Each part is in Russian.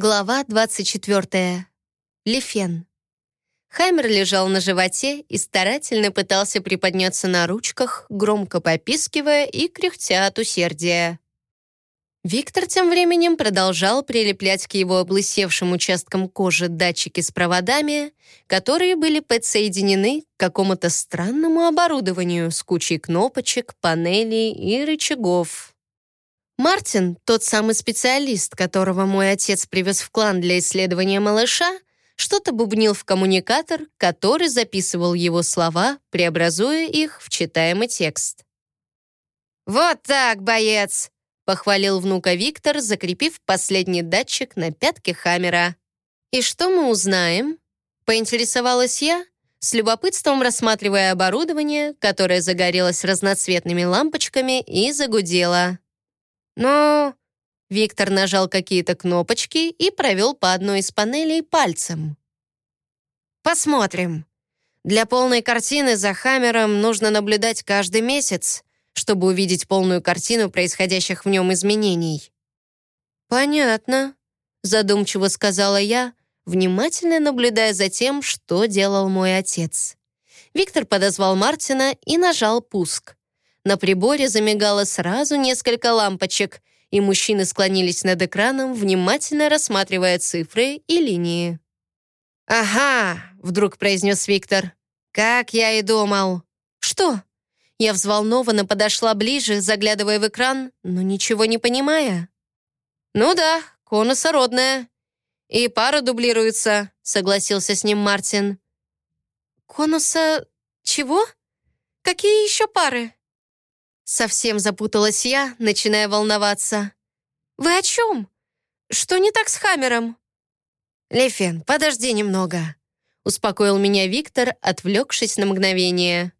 Глава 24. Лифен. Хаймер лежал на животе и старательно пытался приподняться на ручках, громко попискивая и кряхтя от усердия. Виктор тем временем продолжал прилеплять к его облысевшим участкам кожи датчики с проводами, которые были подсоединены к какому-то странному оборудованию с кучей кнопочек, панелей и рычагов. Мартин, тот самый специалист, которого мой отец привез в клан для исследования малыша, что-то бубнил в коммуникатор, который записывал его слова, преобразуя их в читаемый текст. «Вот так, боец!» — похвалил внука Виктор, закрепив последний датчик на пятке Хаммера. «И что мы узнаем?» — поинтересовалась я, с любопытством рассматривая оборудование, которое загорелось разноцветными лампочками и загудело. «Ну...» Виктор нажал какие-то кнопочки и провел по одной из панелей пальцем. «Посмотрим. Для полной картины за Хаммером нужно наблюдать каждый месяц, чтобы увидеть полную картину происходящих в нем изменений». «Понятно», — задумчиво сказала я, внимательно наблюдая за тем, что делал мой отец. Виктор подозвал Мартина и нажал пуск. На приборе замигало сразу несколько лампочек, и мужчины склонились над экраном, внимательно рассматривая цифры и линии. «Ага», — вдруг произнес Виктор. «Как я и думал». «Что?» Я взволнованно подошла ближе, заглядывая в экран, но ничего не понимая. «Ну да, конуса родная. И пара дублируется», — согласился с ним Мартин. «Конуса... чего? Какие еще пары?» Совсем запуталась я, начиная волноваться. «Вы о чем? Что не так с Хаммером?» «Лефен, подожди немного», — успокоил меня Виктор, отвлекшись на мгновение.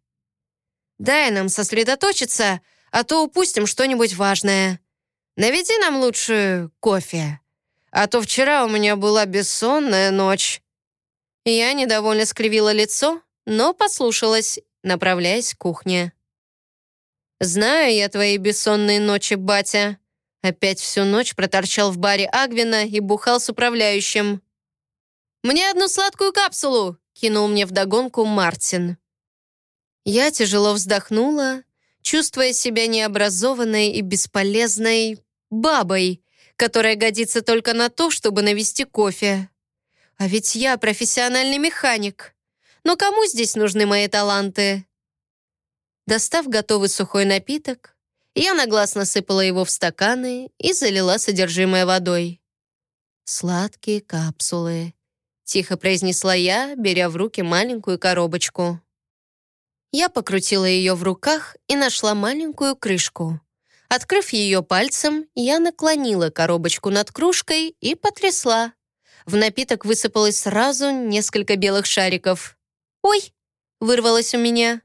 «Дай нам сосредоточиться, а то упустим что-нибудь важное. Наведи нам лучше кофе, а то вчера у меня была бессонная ночь». Я недовольно скривила лицо, но послушалась, направляясь к кухне. «Знаю я твои бессонные ночи, батя». Опять всю ночь проторчал в баре Агвина и бухал с управляющим. «Мне одну сладкую капсулу!» — кинул мне вдогонку Мартин. Я тяжело вздохнула, чувствуя себя необразованной и бесполезной бабой, которая годится только на то, чтобы навести кофе. А ведь я профессиональный механик. Но кому здесь нужны мои таланты? Достав готовый сухой напиток, я нагласно сыпала его в стаканы и залила содержимое водой. «Сладкие капсулы», — тихо произнесла я, беря в руки маленькую коробочку. Я покрутила ее в руках и нашла маленькую крышку. Открыв ее пальцем, я наклонила коробочку над кружкой и потрясла. В напиток высыпалось сразу несколько белых шариков. «Ой!» — вырвалось у меня.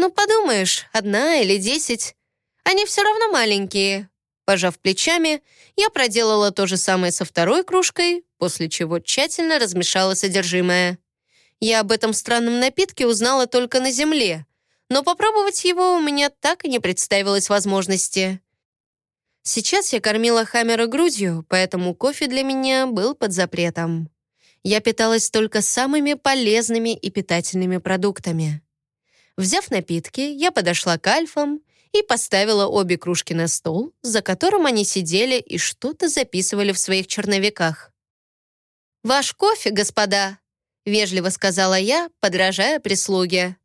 «Ну, подумаешь, одна или десять. Они все равно маленькие». Пожав плечами, я проделала то же самое со второй кружкой, после чего тщательно размешала содержимое. Я об этом странном напитке узнала только на земле, но попробовать его у меня так и не представилось возможности. Сейчас я кормила Хаммера грудью, поэтому кофе для меня был под запретом. Я питалась только самыми полезными и питательными продуктами. Взяв напитки, я подошла к альфам и поставила обе кружки на стол, за которым они сидели и что-то записывали в своих черновиках. «Ваш кофе, господа!» — вежливо сказала я, подражая прислуге.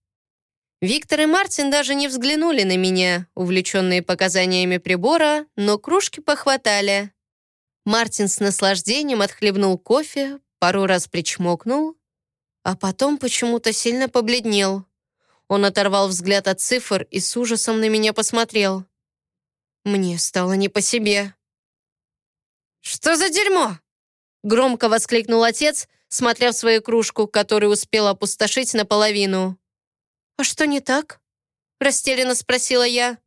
Виктор и Мартин даже не взглянули на меня, увлеченные показаниями прибора, но кружки похватали. Мартин с наслаждением отхлебнул кофе, пару раз причмокнул, а потом почему-то сильно побледнел. Он оторвал взгляд от цифр и с ужасом на меня посмотрел. Мне стало не по себе. «Что за дерьмо?» Громко воскликнул отец, смотря в свою кружку, которую успел опустошить наполовину. «А что не так?» Растерянно спросила я.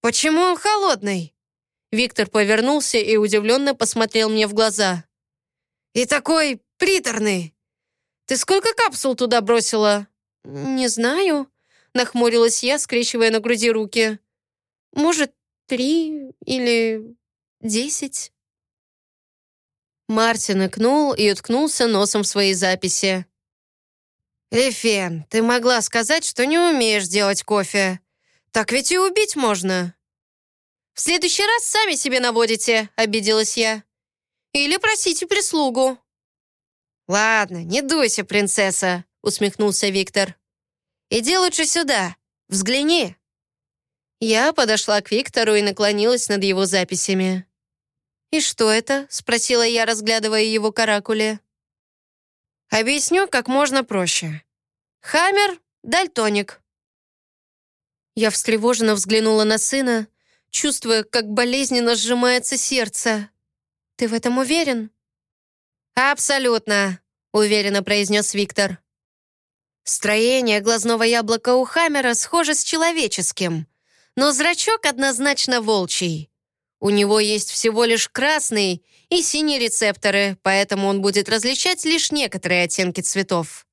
«Почему он холодный?» Виктор повернулся и удивленно посмотрел мне в глаза. «И такой приторный! Ты сколько капсул туда бросила?» «Не знаю», — нахмурилась я, скрещивая на груди руки. «Может, три или десять?» Мартин икнул и уткнулся носом в свои записи. «Лефен, ты могла сказать, что не умеешь делать кофе. Так ведь и убить можно». «В следующий раз сами себе наводите», — обиделась я. «Или просите прислугу». «Ладно, не дуйся, принцесса», — усмехнулся Виктор. «Иди лучше сюда, взгляни». Я подошла к Виктору и наклонилась над его записями. «И что это?» — спросила я, разглядывая его каракули. «Объясню как можно проще. Хаммер — дальтоник». Я встревоженно взглянула на сына, чувствуя, как болезненно сжимается сердце. «Ты в этом уверен?» «Абсолютно», — уверенно произнес Виктор. Строение глазного яблока у Хаммера схоже с человеческим, но зрачок однозначно волчий. У него есть всего лишь красный и синий рецепторы, поэтому он будет различать лишь некоторые оттенки цветов.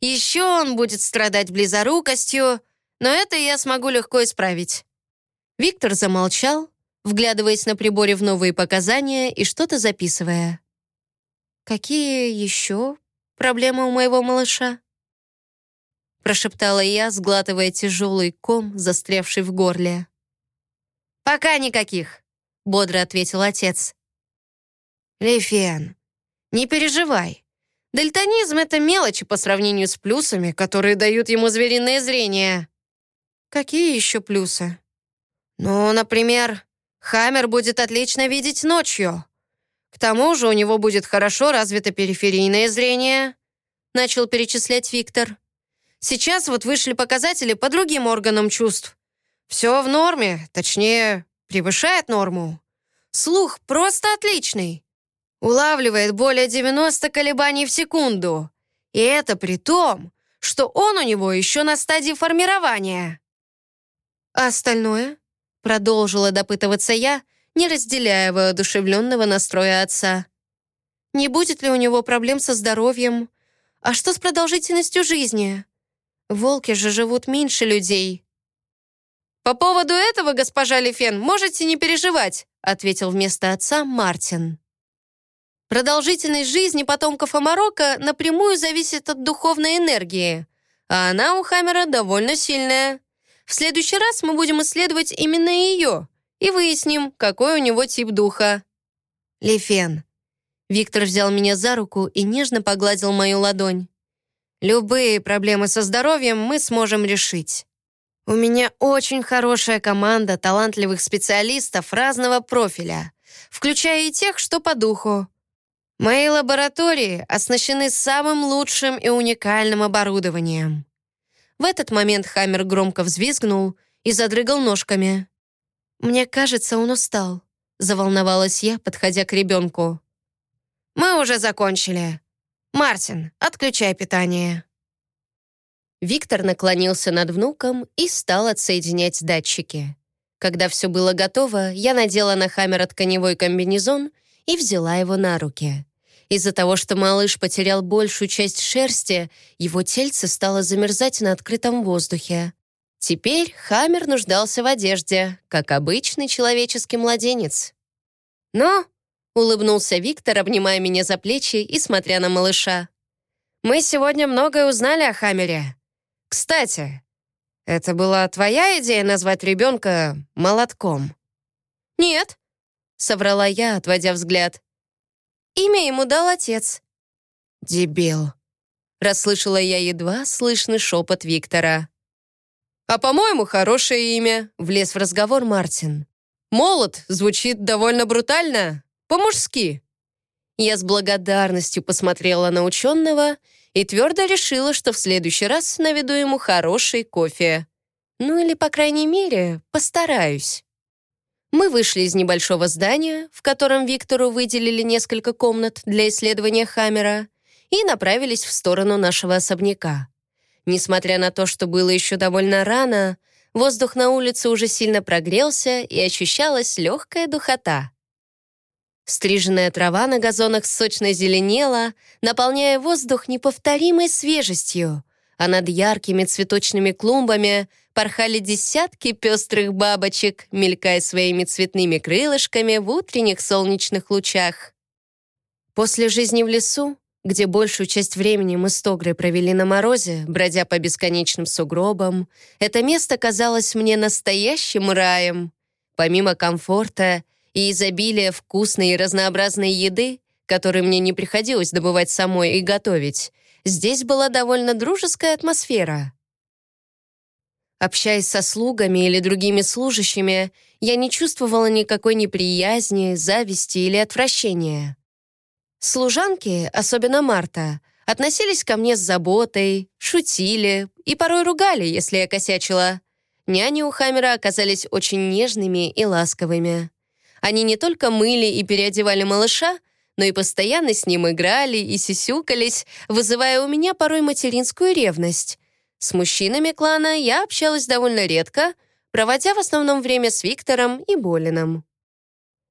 Еще он будет страдать близорукостью, но это я смогу легко исправить». Виктор замолчал, вглядываясь на приборе в новые показания и что-то записывая. «Какие еще проблемы у моего малыша?» Прошептала я, сглатывая тяжелый ком, застрявший в горле. «Пока никаких бодро ответил отец. «Лефиан, не переживай. Дальтонизм — это мелочи по сравнению с плюсами, которые дают ему звериное зрение». «Какие еще плюсы?» «Ну, например, Хаммер будет отлично видеть ночью. К тому же у него будет хорошо развито периферийное зрение», начал перечислять Виктор. «Сейчас вот вышли показатели по другим органам чувств. Все в норме, точнее, превышает норму. Слух просто отличный. Улавливает более 90 колебаний в секунду. И это при том, что он у него еще на стадии формирования. А остальное? Продолжила допытываться я, не разделяя воодушевленного настроя отца. Не будет ли у него проблем со здоровьем? А что с продолжительностью жизни? Волки же живут меньше людей. «По поводу этого, госпожа Лефен, можете не переживать», ответил вместо отца Мартин. Продолжительность жизни потомков Амарока напрямую зависит от духовной энергии, а она у Хаммера довольно сильная. В следующий раз мы будем исследовать именно ее и выясним, какой у него тип духа. Лефен. Виктор взял меня за руку и нежно погладил мою ладонь. Любые проблемы со здоровьем мы сможем решить. У меня очень хорошая команда талантливых специалистов разного профиля, включая и тех, что по духу. Мои лаборатории оснащены самым лучшим и уникальным оборудованием. В этот момент Хаммер громко взвизгнул и задрыгал ножками. «Мне кажется, он устал», — заволновалась я, подходя к ребенку. «Мы уже закончили. Мартин, отключай питание». Виктор наклонился над внуком и стал отсоединять датчики. Когда все было готово, я надела на Хаммера тканевой комбинезон и взяла его на руки. Из-за того, что малыш потерял большую часть шерсти, его тельце стало замерзать на открытом воздухе. Теперь Хаммер нуждался в одежде, как обычный человеческий младенец. «Ну?» — улыбнулся Виктор, обнимая меня за плечи и смотря на малыша. «Мы сегодня многое узнали о Хаммере. Кстати, это была твоя идея назвать ребенка молотком? Нет, соврала я, отводя взгляд. Имя ему дал отец. Дебил. Расслышала я едва слышный шепот Виктора. «А, по-моему, хорошее имя», — влез в разговор Мартин. «Молот» звучит довольно брутально, по-мужски. Я с благодарностью посмотрела на ученого и твердо решила, что в следующий раз наведу ему хороший кофе. Ну или, по крайней мере, постараюсь. Мы вышли из небольшого здания, в котором Виктору выделили несколько комнат для исследования Хаммера, и направились в сторону нашего особняка. Несмотря на то, что было еще довольно рано, воздух на улице уже сильно прогрелся и ощущалась легкая духота. Стриженная трава на газонах сочно зеленела, наполняя воздух неповторимой свежестью, а над яркими цветочными клумбами порхали десятки пестрых бабочек, мелькая своими цветными крылышками в утренних солнечных лучах. После жизни в лесу, где большую часть времени мы с Тогрой провели на морозе, бродя по бесконечным сугробам, это место казалось мне настоящим раем. Помимо комфорта и изобилия вкусной и разнообразной еды, которой мне не приходилось добывать самой и готовить, здесь была довольно дружеская атмосфера. Общаясь со слугами или другими служащими, я не чувствовала никакой неприязни, зависти или отвращения. Служанки, особенно Марта, относились ко мне с заботой, шутили и порой ругали, если я косячила. Няни у Хаммера оказались очень нежными и ласковыми. Они не только мыли и переодевали малыша, но и постоянно с ним играли и сисюкались, вызывая у меня порой материнскую ревность. С мужчинами клана я общалась довольно редко, проводя в основном время с Виктором и Болином.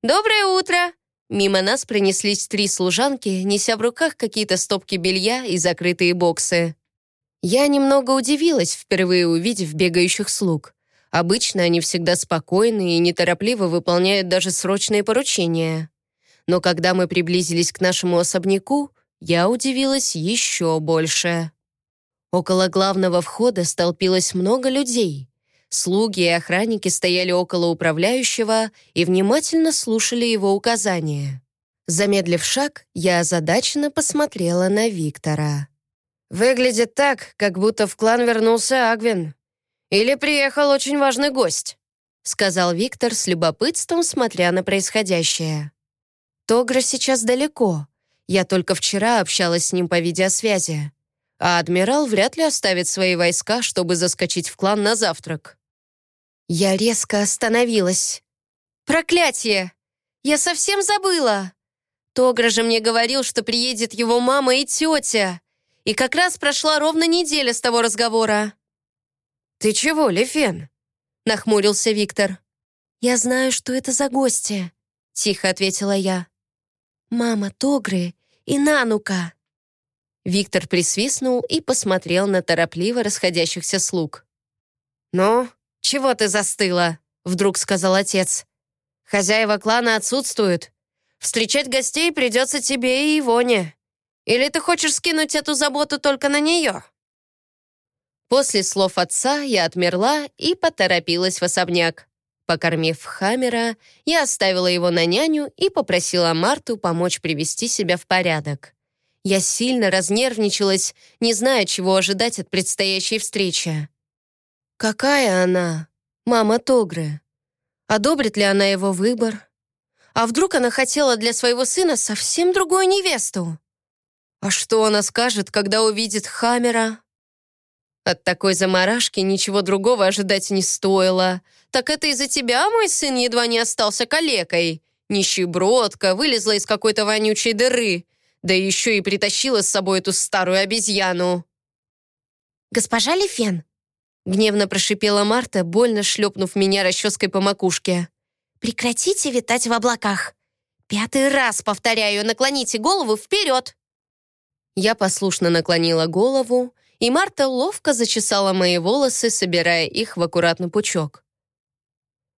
«Доброе утро!» Мимо нас пронеслись три служанки, неся в руках какие-то стопки белья и закрытые боксы. Я немного удивилась, впервые увидев бегающих слуг. Обычно они всегда спокойны и неторопливо выполняют даже срочные поручения. Но когда мы приблизились к нашему особняку, я удивилась еще больше. Около главного входа столпилось много людей. Слуги и охранники стояли около управляющего и внимательно слушали его указания. Замедлив шаг, я озадаченно посмотрела на Виктора. «Выглядит так, как будто в клан вернулся Агвин. Или приехал очень важный гость», сказал Виктор с любопытством, смотря на происходящее. «Тогра сейчас далеко. Я только вчера общалась с ним по видеосвязи а адмирал вряд ли оставит свои войска, чтобы заскочить в клан на завтрак. Я резко остановилась. «Проклятие! Я совсем забыла! Тогра же мне говорил, что приедет его мама и тетя, и как раз прошла ровно неделя с того разговора». «Ты чего, Лефен?» — нахмурился Виктор. «Я знаю, что это за гости», — тихо ответила я. «Мама Тогры и Нанука». Виктор присвистнул и посмотрел на торопливо расходящихся слуг. «Ну, чего ты застыла?» — вдруг сказал отец. «Хозяева клана отсутствуют. Встречать гостей придется тебе и Ивоне. Или ты хочешь скинуть эту заботу только на нее?» После слов отца я отмерла и поторопилась в особняк. Покормив Хаммера, я оставила его на няню и попросила Марту помочь привести себя в порядок. Я сильно разнервничалась, не зная, чего ожидать от предстоящей встречи. Какая она, мама Тогры? Одобрит ли она его выбор? А вдруг она хотела для своего сына совсем другую невесту? А что она скажет, когда увидит Хамера? От такой заморашки ничего другого ожидать не стоило. Так это из-за тебя мой сын едва не остался калекой. Нищебродка вылезла из какой-то вонючей дыры да еще и притащила с собой эту старую обезьяну. «Госпожа Лифен!» — гневно прошипела Марта, больно шлепнув меня расческой по макушке. «Прекратите витать в облаках! Пятый раз, повторяю, наклоните голову вперед!» Я послушно наклонила голову, и Марта ловко зачесала мои волосы, собирая их в аккуратный пучок.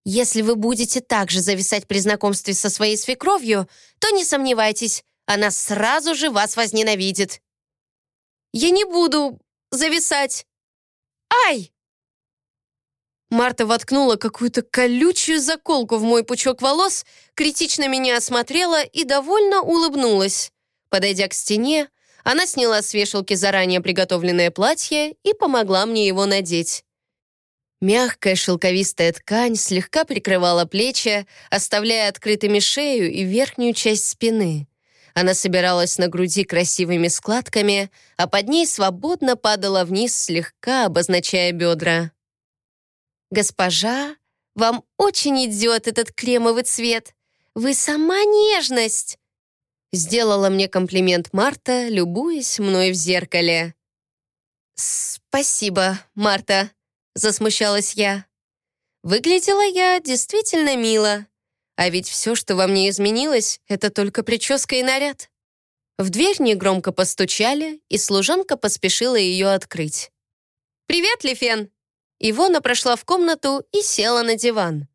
«Если вы будете так же зависать при знакомстве со своей свекровью, то не сомневайтесь, она сразу же вас возненавидит. Я не буду зависать. Ай! Марта воткнула какую-то колючую заколку в мой пучок волос, критично меня осмотрела и довольно улыбнулась. Подойдя к стене, она сняла с вешалки заранее приготовленное платье и помогла мне его надеть. Мягкая шелковистая ткань слегка прикрывала плечи, оставляя открытыми шею и верхнюю часть спины. Она собиралась на груди красивыми складками, а под ней свободно падала вниз, слегка обозначая бедра. «Госпожа, вам очень идет этот кремовый цвет. Вы сама нежность!» Сделала мне комплимент Марта, любуясь мной в зеркале. «Спасибо, Марта», — засмущалась я. Выглядела я действительно мило. А ведь все, что во мне изменилось, это только прическа и наряд. В дверь негромко постучали, и служанка поспешила ее открыть. «Привет, Лифен!» Ивона прошла в комнату и села на диван.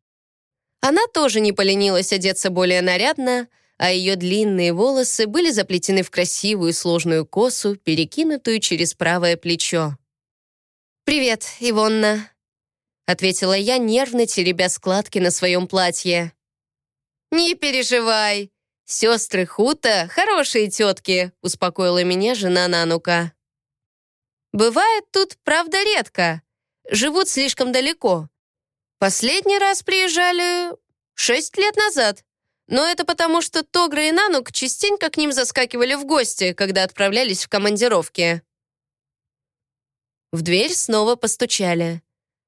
Она тоже не поленилась одеться более нарядно, а ее длинные волосы были заплетены в красивую сложную косу, перекинутую через правое плечо. «Привет, Ивонна», — ответила я, нервно теребя складки на своем платье. «Не переживай, сестры Хута — хорошие тетки», — успокоила меня жена Нанука. «Бывает тут, правда, редко. Живут слишком далеко. Последний раз приезжали шесть лет назад. Но это потому, что Тогра и Нанук частенько к ним заскакивали в гости, когда отправлялись в командировки. В дверь снова постучали.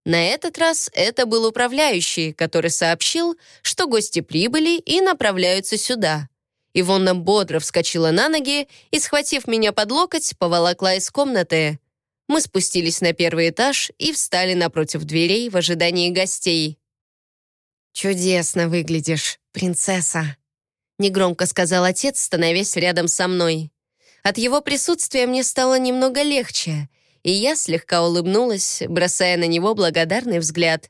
На этот раз это был управляющий, который сообщил, что гости прибыли и направляются сюда. Ивонна бодро вскочила на ноги и, схватив меня под локоть, поволокла из комнаты. Мы спустились на первый этаж и встали напротив дверей в ожидании гостей. «Чудесно выглядишь, принцесса», — негромко сказал отец, становясь рядом со мной. От его присутствия мне стало немного легче, и я слегка улыбнулась, бросая на него благодарный взгляд.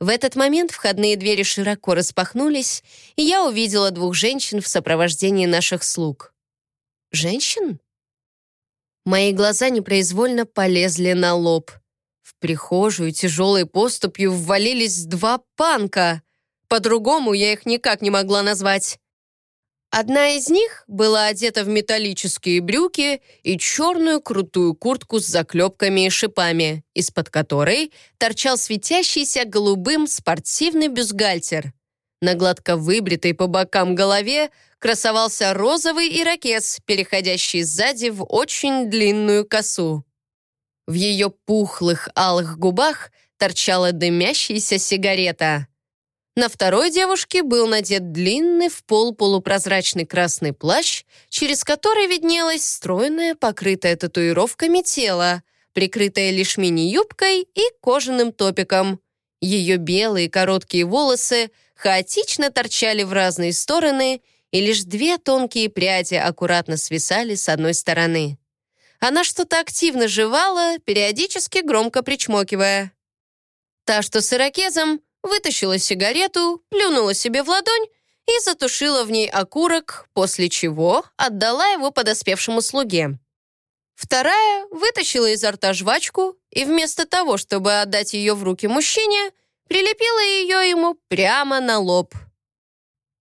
В этот момент входные двери широко распахнулись, и я увидела двух женщин в сопровождении наших слуг. «Женщин?» Мои глаза непроизвольно полезли на лоб. В прихожую тяжелой поступью ввалились два панка. По-другому я их никак не могла назвать. Одна из них была одета в металлические брюки и черную крутую куртку с заклепками и шипами, из-под которой торчал светящийся голубым спортивный бюстгальтер. На гладко выбритой по бокам голове красовался розовый ирокез, переходящий сзади в очень длинную косу. В ее пухлых алых губах торчала дымящаяся сигарета. На второй девушке был надет длинный в пол полупрозрачный красный плащ, через который виднелось стройное, покрытое татуировками тело, прикрытое лишь мини-юбкой и кожаным топиком. Ее белые короткие волосы хаотично торчали в разные стороны, и лишь две тонкие пряди аккуратно свисали с одной стороны. Она что-то активно жевала, периодически громко причмокивая. Та, что с ирокезом, вытащила сигарету, плюнула себе в ладонь и затушила в ней окурок, после чего отдала его подоспевшему слуге. Вторая вытащила изо рта жвачку и вместо того, чтобы отдать ее в руки мужчине, прилепила ее ему прямо на лоб.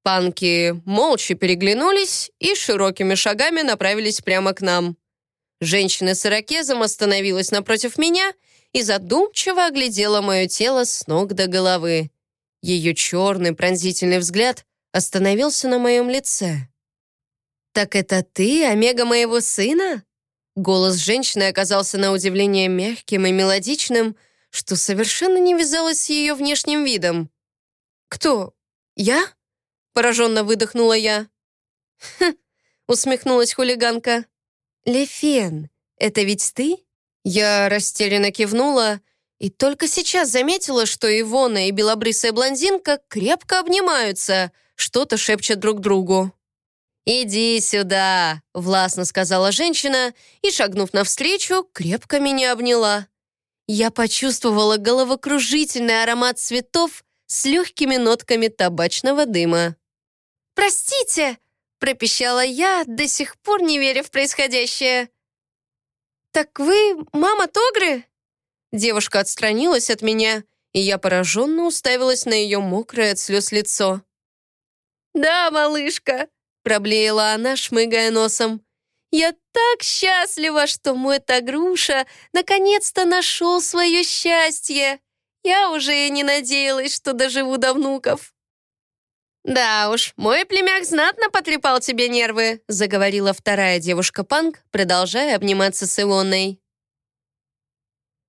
Панки молча переглянулись и широкими шагами направились прямо к нам. Женщина с ирокезом остановилась напротив меня и задумчиво оглядела мое тело с ног до головы. Ее черный пронзительный взгляд остановился на моем лице. «Так это ты, Омега моего сына?» Голос женщины оказался на удивление мягким и мелодичным, что совершенно не вязалось с ее внешним видом. «Кто? Я?» — пораженно выдохнула я. «Хм!» — усмехнулась хулиганка. «Лефен, это ведь ты?» Я растерянно кивнула и только сейчас заметила, что Ивона и белобрысая блондинка крепко обнимаются, что-то шепчут друг другу. «Иди сюда», — властно сказала женщина и, шагнув навстречу, крепко меня обняла. Я почувствовала головокружительный аромат цветов с легкими нотками табачного дыма. «Простите!» — пропищала я, до сих пор не веря в происходящее. «Так вы мама Тогры?» Девушка отстранилась от меня, и я пораженно уставилась на ее мокрое от слез лицо. «Да, малышка», — проблеяла она, шмыгая носом. «Я так счастлива, что мой Тагруша наконец-то нашел свое счастье. Я уже и не надеялась, что доживу до внуков». «Да уж, мой племяк знатно потрепал тебе нервы», заговорила вторая девушка-панк, продолжая обниматься с Илоной.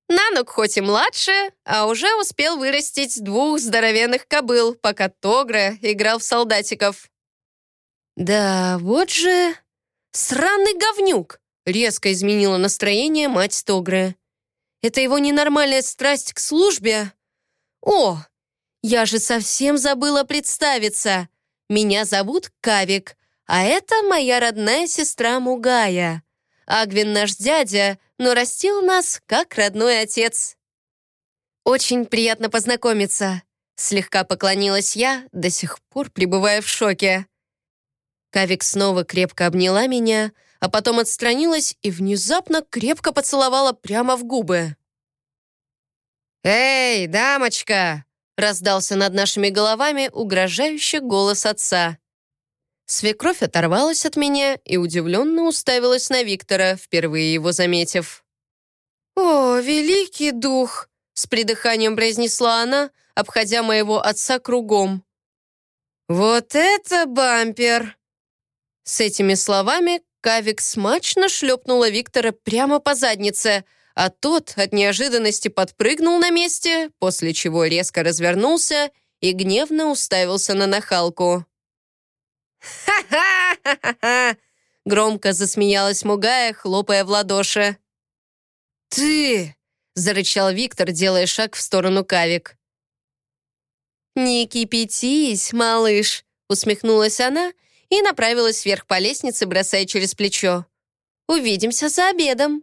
Нанук хоть и младше, а уже успел вырастить двух здоровенных кобыл, пока Тогра играл в солдатиков. «Да, вот же сраный говнюк!» резко изменила настроение мать Тогры. «Это его ненормальная страсть к службе? О, я же совсем забыла представиться. Меня зовут Кавик, а это моя родная сестра Мугая. Агвин наш дядя, но растил нас как родной отец. Очень приятно познакомиться. Слегка поклонилась я, до сих пор пребывая в шоке. Кавик снова крепко обняла меня, а потом отстранилась и внезапно крепко поцеловала прямо в губы. «Эй, дамочка!» — раздался над нашими головами угрожающий голос отца. Свекровь оторвалась от меня и удивленно уставилась на Виктора, впервые его заметив. «О, великий дух!» — с придыханием произнесла она, обходя моего отца кругом. «Вот это бампер!» С этими словами Кавик смачно шлепнула Виктора прямо по заднице, а тот от неожиданности подпрыгнул на месте, после чего резко развернулся и гневно уставился на нахалку. «Ха-ха-ха-ха!» Громко засмеялась Мугая, хлопая в ладоши. «Ты!» — зарычал Виктор, делая шаг в сторону Кавик. «Не кипятись, малыш!» — усмехнулась она и направилась вверх по лестнице, бросая через плечо. «Увидимся за обедом!»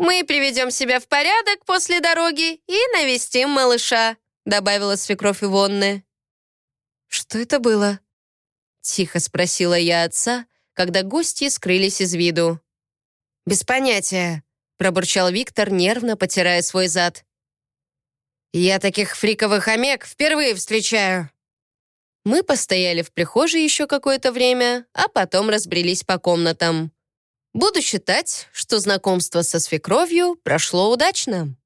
«Мы приведем себя в порядок после дороги и навестим малыша», добавила свекровь Ивонны. «Что это было?» Тихо спросила я отца, когда гости скрылись из виду. «Без понятия», — пробурчал Виктор, нервно потирая свой зад. «Я таких фриковых омег впервые встречаю». Мы постояли в прихожей еще какое-то время, а потом разбрелись по комнатам. Буду считать, что знакомство со свекровью прошло удачно.